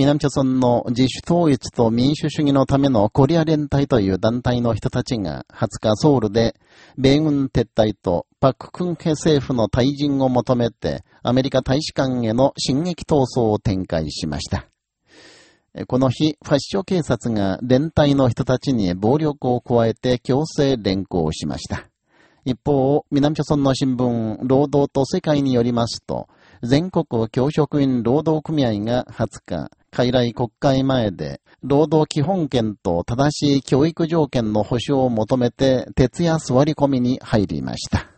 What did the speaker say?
南朝村の自主統一と民主主義のためのコリア連隊という団体の人たちが20日ソウルで米軍撤退とパククンヘ政府の退陣を求めてアメリカ大使館への進撃闘争を展開しました。この日、ファッション警察が連隊の人たちに暴力を加えて強制連行しました。一方、南朝村の新聞、労働と世界によりますと、全国教職員労働組合が20日、傀儡国会前で、労働基本権と正しい教育条件の保障を求めて、徹夜座り込みに入りました。